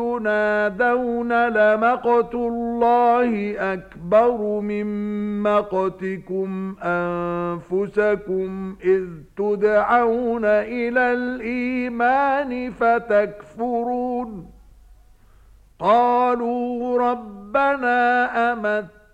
ينادون لمقت الله أكبر من مقتكم أنفسكم إذ تدعون إلى الإيمان فتكفرون قالوا ربنا أمت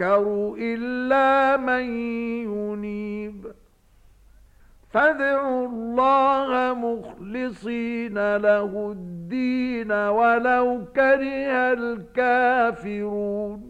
يذكر إلا من ينيب فادعوا الله مخلصين له الدين ولو كره الكافرون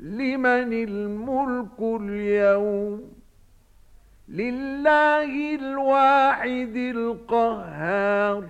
لمن الملك اليوم لله الواحد القهار